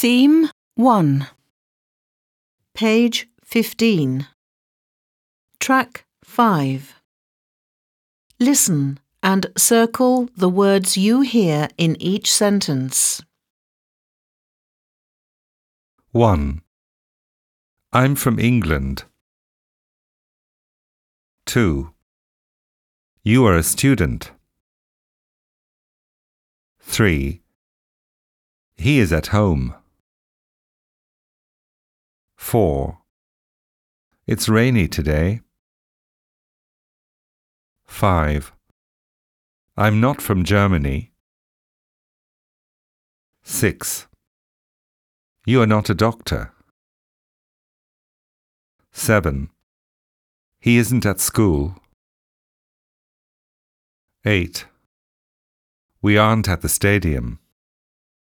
Theme 1 Page 15 Track 5 Listen and circle the words you hear in each sentence. 1. I'm from England. 2. You are a student. 3. He is at home. 4. It's rainy today. 5. I'm not from Germany. 6. You are not a doctor. 7. He isn't at school. 8. We aren't at the stadium.